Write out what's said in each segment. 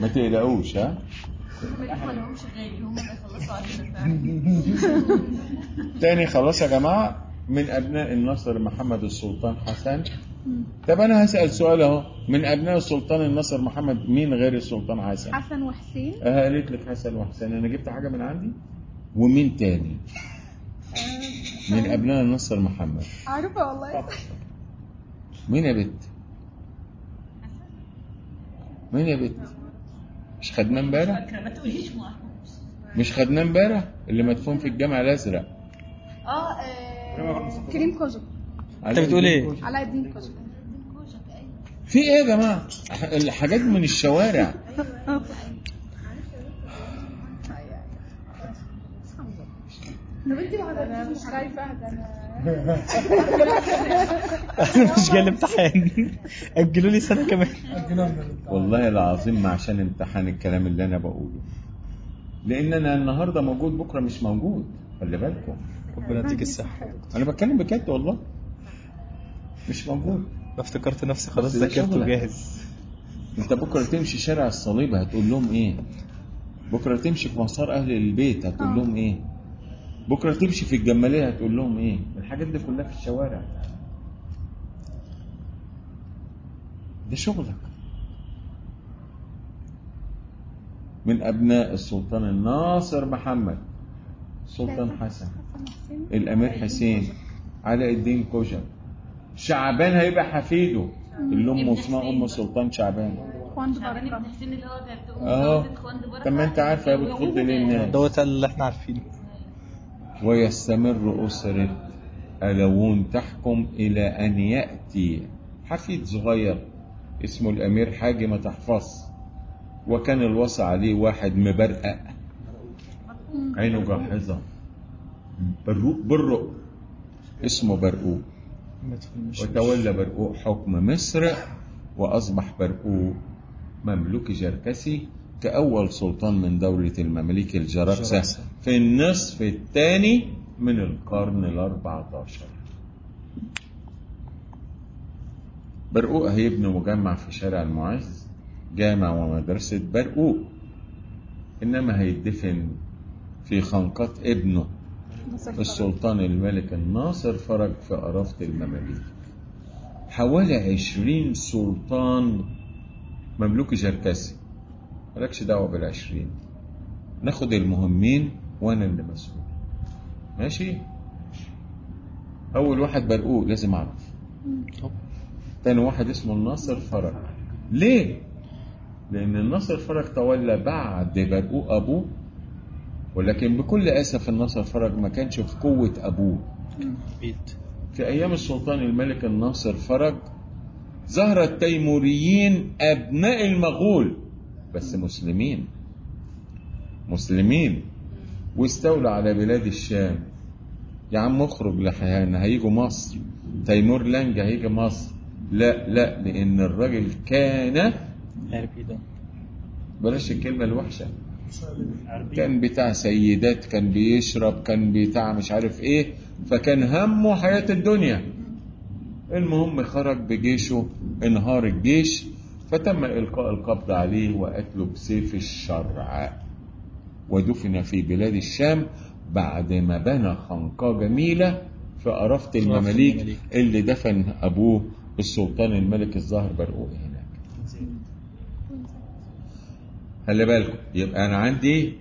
ما تقلقوش ها؟ تاني خلاص يا جماعة من أبناء النصر محمد السلطان حسن. طب أنا هسأل سؤال أهو من أبناء السلطان النصر محمد مين غير السلطان حسن؟ حسن وحسين. أه قالت لك حسن وحسين. أنا جبت حاجة من عندي؟ ومين تاني؟ من أبناء النصر محمد. عارفة والله. مين يا بت؟ مين يا بت؟ مش خدناه امبارح؟ ما تقوليش مش خدناه امبارح؟ اللي مدفون في الجامع الأزرق. آه آه، كريم كوجو أنت بتقول إيه؟ علاء الدين كوجو في إيه يا جماعة؟ الحاجات من الشوارع. أنا مش أنا مش جاي الامتحان. أجلوا لي سنة كمان. والله العظيم ما عشان امتحان الكلام اللي أنا بقوله. لأن أنا النهارده موجود بكرة مش موجود. خلي بالكم. ربنا يديك الصحة. أنا بتكلم بجد والله. مش موجود. افتكرت نفسي خلاص ذاكرت. وجاهز أنت بكرة تمشي شارع الصليب هتقول لهم إيه؟ بكرة تمشي في مسار أهل البيت هتقول آه. لهم إيه؟ بكرة تمشي في الجمالية هتقول لهم إيه؟ الحاجات دي كلها في الشوارع. ده شغلك. من أبناء السلطان الناصر محمد. السلطان حسن. الأمير حسين. علاء الدين كوجا شعبان هيبقى حفيده. اللي امه اسمها أم سلطان شعبان. أم آه. طب ما أنت عارفه هي بتخض ليه الناس دوت اللي إحنا عارفينه. ويستمر أسرة ألوون تحكم إلى أن يأتي حفيد صغير اسمه الأمير حاجة ما تحفظ وكان الوصى عليه واحد مبرقق. عينه جاحظة. برقوق برق اسمه برقوق. وتولى برقوق حكم مصر وأصبح برقوق مملوك جركسي. كأول سلطان من دولة المماليك الجركسة جركسة. في النصف الثاني من القرن الأربعة عشر برقوق هيبني مجمع في شارع المعز جامع ومدرسة برقوق. إنما هيدفن في خنقات ابنه السلطان الملك الناصر فرج في أرافة المماليك. حوالي عشرين سلطان مملوك جركسي مالكش دعوة بالعشرين. ناخد المهمين وأنا اللي مسؤول. ماشي؟ أول واحد برقوق لازم أعرف. تاني واحد اسمه الناصر فرج. ليه؟ لأن الناصر فرج تولى بعد برقوق أبوه. ولكن بكل أسف الناصر فرج ما كانش في قوة أبوه. في أيام السلطان الملك الناصر فرج ظهر التيموريين أبناء المغول. بس مسلمين. مسلمين. واستولوا على بلاد الشام. يا عم اخرج لحيان هيجوا مصر. تيمور لانج هيجي مصر. لا لا لأن الراجل كان بلاش الكلمة الوحشة. كان بتاع سيدات كان بيشرب كان بتاع مش عارف إيه فكان همه حياة الدنيا. المهم خرج بجيشه انهار الجيش. فتم إلقاء القبض عليه وقتله بسيف الشرع ودفن في بلاد الشام بعد ما بنى خنقاء جميلة في أرافة المماليك المماليك. اللي دفن أبوه السلطان الملك الظاهر برقوق هناك. خلي بالكم يبقى أنا عندي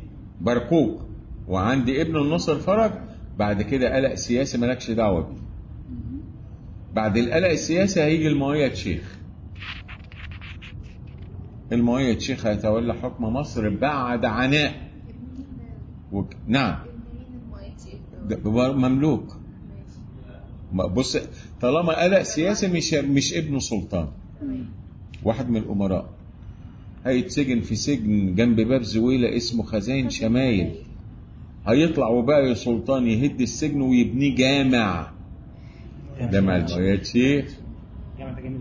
برقوق وعندي ابن النصر فرج بعد كده قلق سياسي مالكش دعوة بيه. بعد القلق السياسي هيجي المؤيد شيخ المؤيد شيخ هيتولى حكم مصر بعد عناء. وك... نعم. مملوك. بص طالما قلق سياسي مش مش ابن سلطان. واحد من الأمراء. هيتسجن في سجن جنب باب زويلة اسمه خزائن شمايل. هيطلع وبقى سلطان يهد السجن ويبنيه جامع. جامع المؤيد شيخ جامعة جميل قوي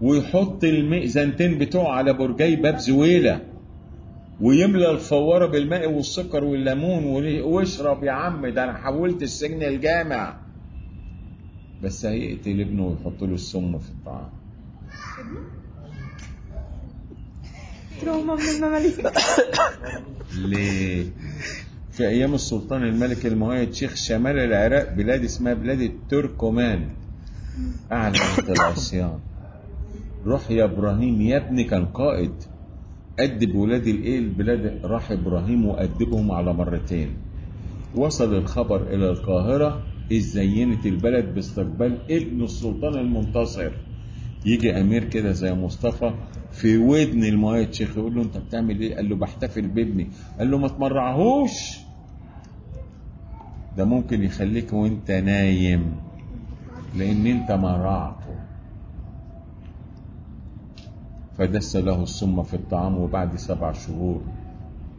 ويحط المئذنتين بتوعه على برجي باب زويلة ويملى الفوارة بالماء والسكر والليمون واشرب يا عم ده أنا حولت السجن الجامع. بس هيقتل ابنه ويحط له السم في الطعام. تروما من المماليك. ليه؟ في أيام السلطان الملك المؤيد شيخ شمال العراق بلاد اسمها بلاد التركمان. أعلنت العصيان. روح يا إبراهيم يا ابني كان قائد أدب ولاد الإيه البلاد راح إبراهيم وأدبهم على مرتين. وصل الخبر إلى القاهرة إذ زينت البلد باستقبال ابن السلطان المنتصر. يجي أمير كده زي مصطفى في ودن المؤيد شيخ يقول له أنت بتعمل إيه؟ قال له بحتفل بابني. قال له ما تمرعهوش. ده ممكن يخليك وأنت نايم لأن أنت مرعته فدس له السم في الطعام وبعد سبع شهور.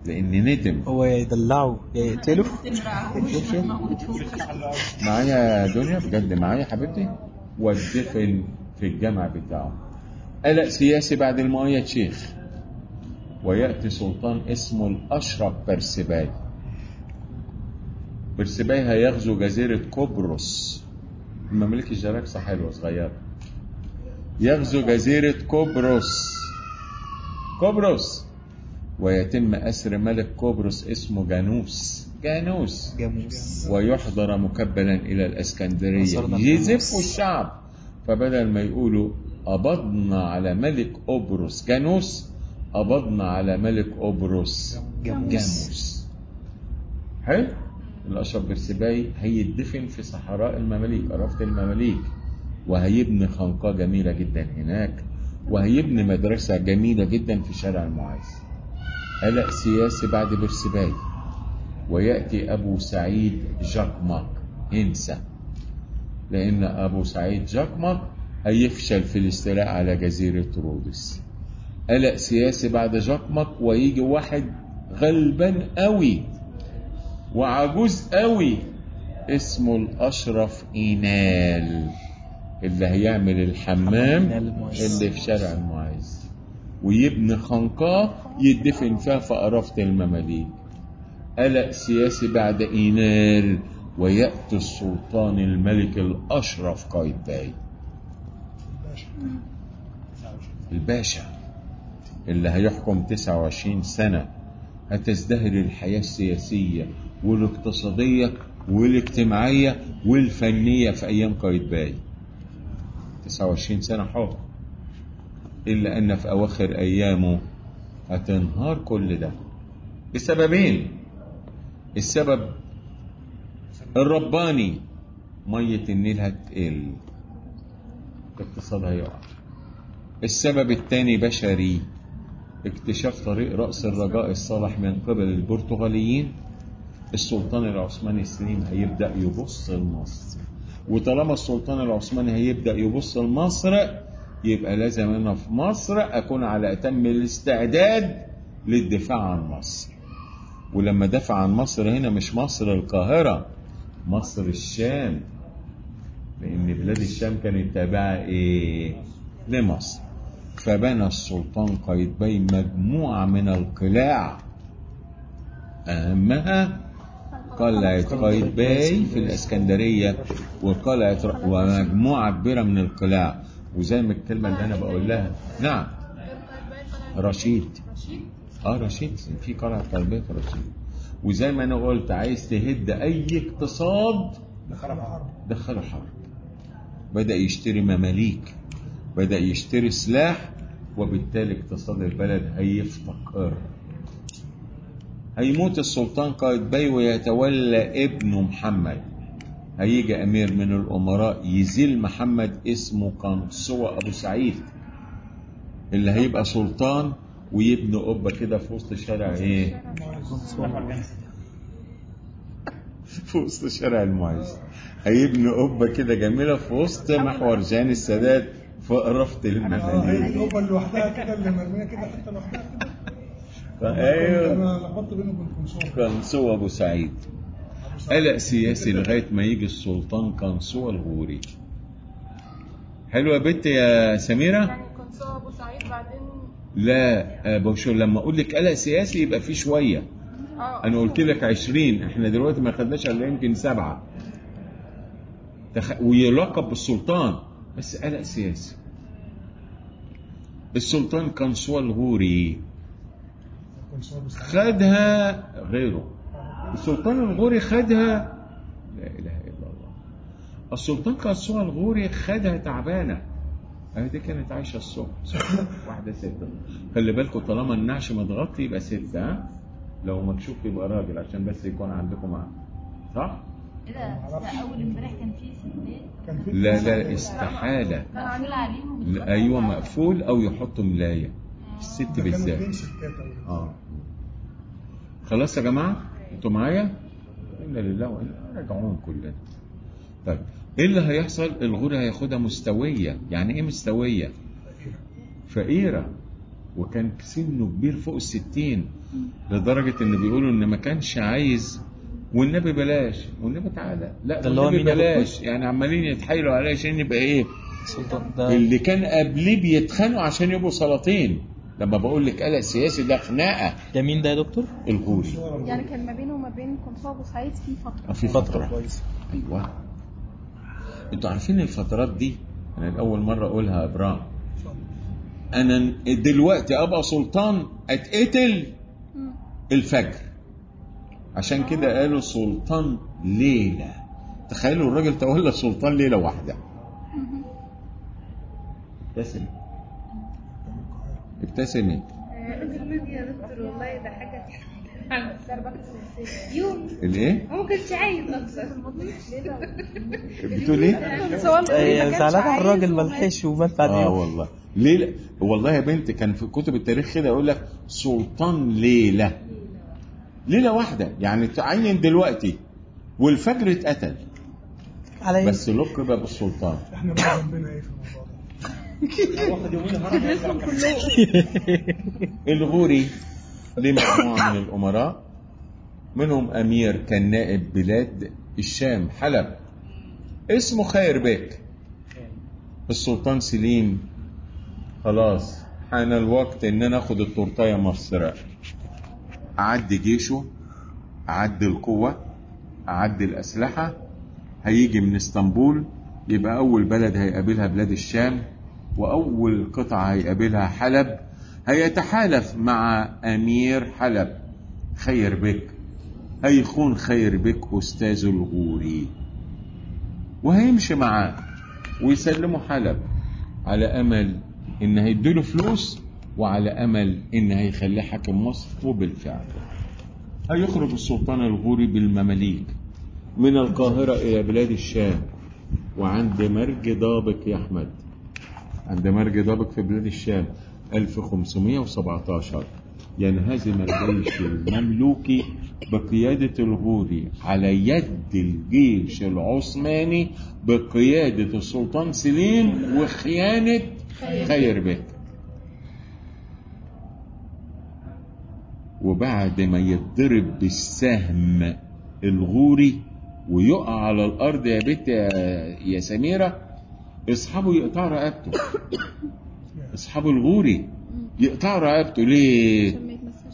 لأن ندم. هو يا يدلعه يا يقتله. معايا يا دنيا؟ بجد معايا حبيبتي؟ والدفن في الجامع بتاعه. قلق سياسي بعد المؤيد شيخ. ويأتي سلطان اسمه الأشرف برسباي. برسباي هيغزو جزيرة قبرص. المملكة الجراكسة حلوة صغيرة. يغزو جزيرة قبرص. قبرص ويتم أسر ملك قبرص اسمه جانوس. جانوس. جاموس ويحضر مكبلا إلى الإسكندرية. يزفوا الشعب. فبدل ما يقولوا قبضنا على ملك قبرص جانوس قبضنا على ملك قبرص جاموس. جاموس حلو؟ الأشرف برسباي هيدفن في صحراء المماليك. قرافة المماليك؟ وهيبني خانقاه جميلة جدا هناك. وهيبني مدرسة جميلة جدا في شارع المعز. قلق سياسي بعد برسباي. ويأتي أبو سعيد جقمق انسى. لأن أبو سعيد جاكماك هيفشل في الاستيلاء على جزيرة رودس. قلق سياسي بعد جاكماك ويجي واحد غلبان قوي وعجوز قوي اسمه الأشرف إينال. اللي هيعمل الحمام. اللي في شارع المعز. ويبني خنقاء يدفن فيها في قرافة المماليك. قلق سياسي بعد إينال ويأتي السلطان الملك الأشرف قايتباي الباشا. اللي هيحكم 29 سنة. هتزدهر الحياة السياسية والاقتصادية والاجتماعية والفنية في أيام قايتباي 29 سنة حكم إلا أن في أواخر أيامه هتنهار كل ده. بسببين. السبب الرباني مية النيل هتقل. الاقتصاد هيقع السبب الثاني بشري. اكتشاف طريق رأس الرجاء الصالح من قبل البرتغاليين. السلطان العثماني السليم هيبدأ يبص لمصر وطالما السلطان العثماني هيبدأ يبص لمصر يبقى لازم أنا في مصر أكون على أتم الاستعداد للدفاع عن مصر. ولما دافع عن مصر هنا مش مصر القاهرة مصر الشام. لأن بلاد الشام كانت تابعة إيه؟ لمصر. فبنى السلطان قايتباي مجموعة من القلاع. أهمها قلعة قايتباي في الإسكندرية وقلعة ومجموعة كبيرة من القلاع. وزي ما الكلمة اللي أنا بقول لها. نعم. رشيد. آه رشيد. في قلعة قايتباي في رشيد. وزي ما أنا قلت عايز تهد أي اقتصاد دخله حرب. بدأ يشتري مماليك. بدأ يشتري سلاح وبالتالي اقتصاد البلد هيفتقر. هيموت السلطان قايتباي ويتولى ابنه محمد. هيجي أمير من الأمراء يزيل محمد اسمه قنصوة أبو سعيد اللي هيبقى سلطان ويبني قبة كده في وسط شارع إيه؟ في وسط شارع المعز. هيبني قبة كده جميلة في وسط محور جان السادات في قرفة المماليك القبه لوحدها كده اللي مرمية كده حتة لوحدها كده. أيوه. لخبطت قنصوة أبو سعيد. قلق سياسي لغاية ما يجي السلطان قنصوة الغوري. حلوة يا بنت يا سميرة؟ يعني سوا أبو سعيد بعدين لا شو لما أقول لك قلق سياسي يبقى في شوية. آه. أنا قلت لك 20 إحنا دلوقتي ما خدناش إلا يمكن سبعة. تخ... ويلقب بالسلطان بس قلق سياسي. السلطان قنصوة الغوري. خدها غيره. السلطان الغوري خدها لا إله إلا الله. السلطان قنصوة الغوري خدها تعبانة. اهي دي كانت عايشة الصبح. واحدة ست. خلي بالكم طالما النعش متغطي يبقى ست ها؟ لو مكشوف يبقى راجل عشان بس يكون عندكم معاه صح؟ إيه ده؟ ده أول امبارح كان في ستات في لا لا استحالة. مقفول عليهم. لا، أيوه مقفول أو يحطوا ملاية. الست كانوا اتنين بالذات ستات أول. آه. خلاص يا جماعة؟ أنتوا معايا؟ إنا لله وأنا راجعون كلنا. طيب إيه اللي هيحصل؟ الغورة هياخدها مستوية. يعني إيه مستوية؟ فقيرة. وكان سنه كبير فوق الستين لدرجة إن بيقولوا إن ما كانش عايز. والنبي بلاش. والنبي تعالى. لا والنبي بلاش. يعني عمالين يتحايلوا عليه عشان يبقى إيه؟ اللي كان قبليه بيتخانقوا عشان يبقوا سلاطين. لما بقول لك قلق سياسي ده خناقة. ده مين ده يا دكتور؟ الغوري يعني كان ما بينه وما بين قنصوة بوسعيد في فترة. في فترة. فتره كويسة أيوه. أنتوا عارفين الفترات دي؟ أنا الأول مرة أقولها يا إبراهيم. أنا دلوقتي أبقى سلطان أتقتل. الفجر. عشان كده قالوا سلطان ليله تخيلوا الراجل تولى سلطان ليله واحدة. ابتسم ابتسمي يا دكتور والله ده حاجة يوم الإيه؟ هو ما كانش عايز أصلا بتقول إيه؟ زعلان على الراجل ملحش ومات بعد آه والله. ليلة والله يا بنت كان في كتب التاريخ كده يقول لك سلطان ليلة. ليلة واحدة يعني تعين دلوقتي والفجر اتقتل. على إيه؟ بس لقب بالسلطان إحنا بقى ذنبنا إيه الغوري ليه مجموعة من الأمراء منهم أمير كان نائب بلاد الشام حلب. اسمه خير بيك السلطان سليم. خلاص حان الوقت إن أنا اخد التورتاية مصر أعد جيشه أعد القوة أعد الأسلحة. هيجي من إسطنبول يبقى أول بلد هيقابلها بلاد الشام. وأول قطعة هيقابلها حلب هيتحالف مع أمير حلب. خير بك. هيخون خير بك أستاذ الغوري. وهيمشي معاه ويسلموا حلب على أمل إن هيديله فلوس وعلى أمل إن هيخليه حاكم مصر وبالفعل. هيخرج السلطان الغوري بالمماليك من القاهرة إلى بلاد الشام وعند مرج ضابق يا أحمد عند مرج ضابق في بلاد الشام 1517 ينهزم الجيش المملوكي بقيادة الغوري على يد الجيش العثماني بقيادة السلطان سليم وخيانة خير بك وبعد ما يتضرب بالسهم الغوري ويقع على الأرض يا بنت يا, سميرة اصحابه يقطعوا رقبته. اصحاب الغوري يقطعوا رقبته. ليه؟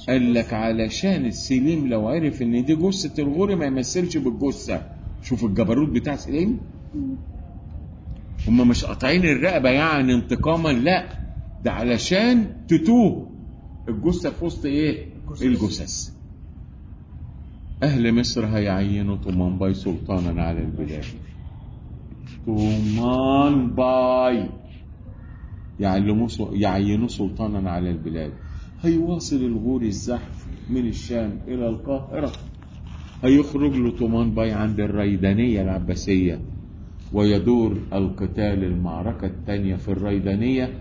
قال لك علشان السليم لو عرف إن دي جثة الغوري ما يمثلش بالجثة. شوف الجبروت بتاع سليم. هم مش قاطعين الرقبة يعني انتقاما لا. ده علشان تتوه. الجثة في وسط إيه؟ الجثث. أهل مصر هيعينوا طومان باي سلطانا على البلاد. طومان باي. يعلموه يعينوه سلطانا على البلاد. هيواصل الغوري الزحف من الشام إلى القاهرة. هيخرج له طومان باي عند الريدانية العباسية. ويدور القتال المعركة الثانية في الريدانية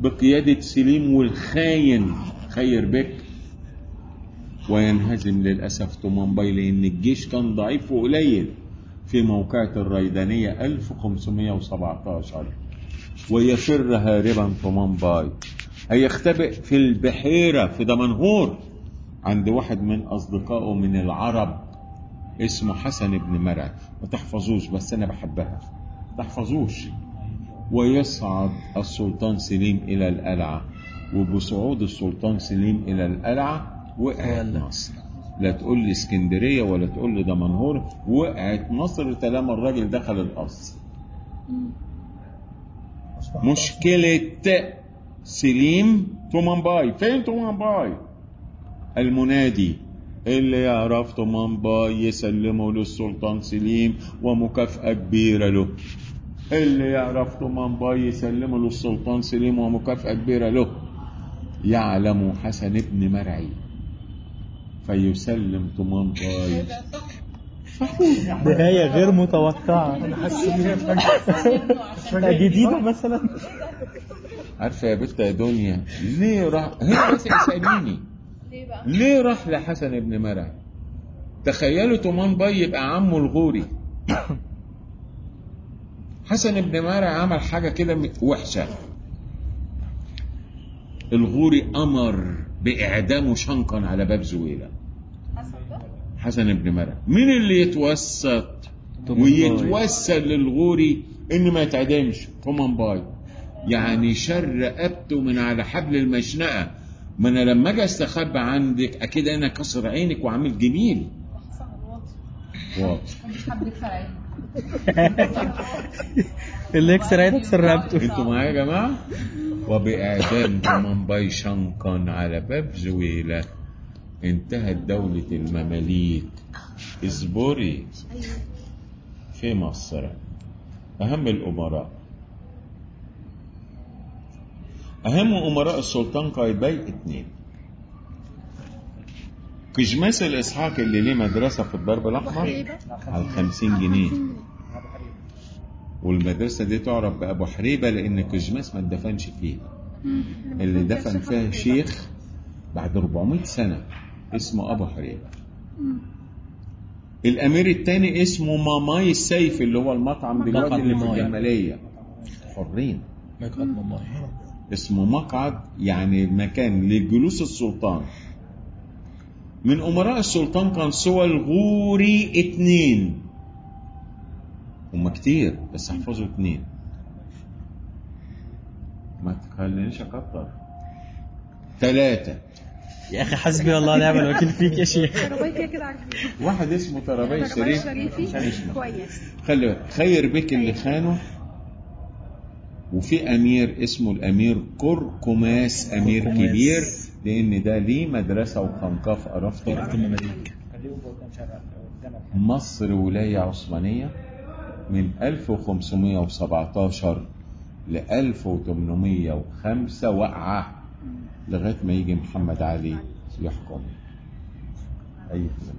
بقيادة سليم والخاين خير بك. وينهزم للأسف طومان باي لأن الجيش كان ضعيف وقليل. في موقعة الريدانية 1517 ويفر هاربا طومان باي هيختبئ في البحيرة في دمنهور عند واحد من أصدقائه من العرب اسمه حسن بن مرع ما تحفظوش بس أنا بحبها. ما تحفظوش. ويصعد السلطان سليم إلى القلعة وبصعود السلطان سليم إلى القلعة وقعت ولا. لا تقول لي اسكندرية ولا تقول لي دمنهور وقعت مصر طالما الراجل دخل القصر مشكلة سليم طومان باي فين طومان باي المنادي اللي يعرف طومان باي يسلمه للسلطان سليم ومكافأة كبيرة له. اللي يعرف طومان باي يسلمه للسلطان سليم ومكافأة كبيرة له. يعلم حسن بن مرعي. فيسلم طومان باي نهاية غير متوقعة. أنا حاسس إن هي فجأة. جديدة مثلا. عارفة يا بنت يا دنيا ليه راح؟ هي بس اسأليني ليه بقى؟ ليه راح لحسن بن مرعي تخيلوا طمان باي يبقى عمه الغوري. حسن بن مرعي عمل حاجة كده وحشة. الغوري أمر. بإعدامه شنقا على باب زويلة. حسن بن مرعي مين اللي يتوسط. ويتوسل للغوري إن ما يتعدمش؟ طمان باي. يعني شر رقبته من على حبل المشنقة. ما أنا لما أجي أستخبى عندك أكيد أنا كسر عينك وعامل جميل. واضح. اللي يكسر عينك يكسر رقبته. أنتوا معايا يا جماعة؟ وبإعدام طمانباي شنقا على باب زويلة. انتهت دولة المماليك. اصبري. في مصر. أهم الأمراء. أهم أمراء السلطان قايتباي اتنين. كشماس الإسحاق اللي ليه مدرسة في الضرب الأحمر؟ على خمسين جنيه. والمدرسة دي تعرف بأبو حريبة لأن كشماس ما اتدفنش فيها. اللي دفن فيها شيخ بعد 400 سنة اسمه أبو حريبة. الأمير التاني اسمه ماماي السيف اللي هو المطعم دلوقتي اللي في ماماي. الجمالية. حرين. مقعد ماما اسمه مقعد يعني مكان لجلوس السلطان. من أمراء السلطان كان سوى الغوري اتنين. هما كتير بس احفظوا اتنين. ما تخلينيش أكتر. ثلاثة يا أخي حسبي الله ونعم الوكيل فيك يا شيخ. كده واحد اسمه ترابي شريف. كويس. خلي خير بك اللي خانه. وفي أمير اسمه الأمير قرقماس أمير. كبير لأن ده ليه مدرسة وخنقاه في المماليك مصر ولاية عثمانية. من 1517 ل 1805 وقعه لغاية ما يجي محمد علي يحكم. اي كلام